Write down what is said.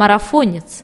марафонец.